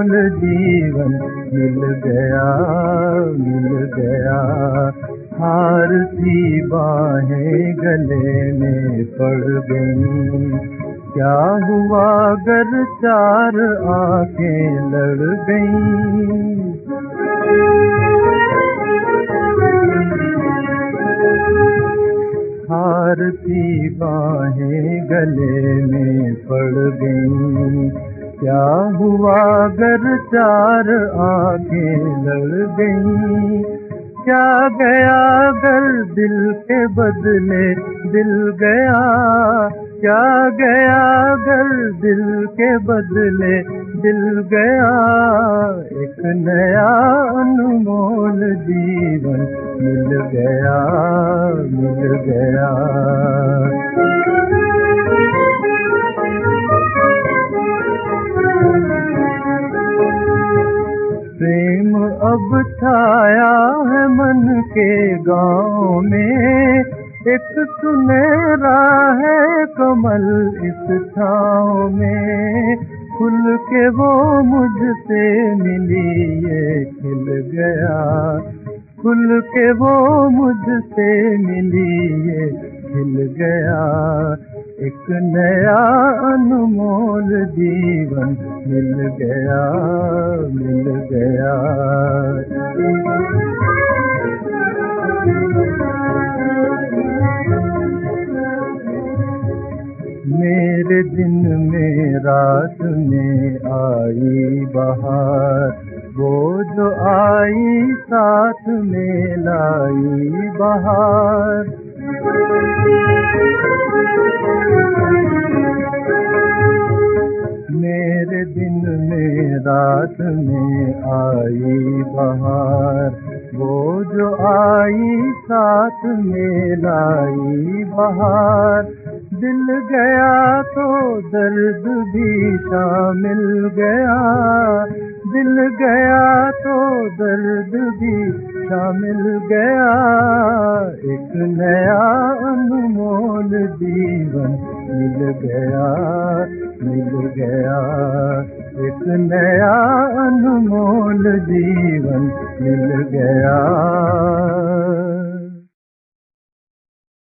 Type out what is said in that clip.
अनमोल जीवन मिल गया मिल गया। हार सी बाहें गले में पड़ गई। क्या हुआ अगर चार आँखें लड़ गईं? हार सी बाहें गले में पड़ गई। क्या हुआ? अगर चार आँखें लड़ गई। क्या गया? अगर दिल के बदले दिल गया। क्या गया? अगर दिल के बदले दिल गया। एक नया अनमोल जीवन मिल गया मिल गया। अब छाया है मन के गाँव में। एक सुनहरा है कमल इस छाँव में। खुल के वो मुझसे मिली ये खिल गया। खुल के वो मुझसे मिली ये खिल गया। एक नया अनमोल जीवन मिल गया मिल गया। मेरे दिन में रात में आई बहार, वो जो आई साथ में लाई बहार। रात में आई बहार वो जो आई साथ में लाई बहार। दिल गया तो दर्द भी शामिल गया दिल गया तो दर्द भी शामिल गया, एक नया अनमोल जीवन मिल गया मिल गया। एक नया अनमोल जीवन मिल गया।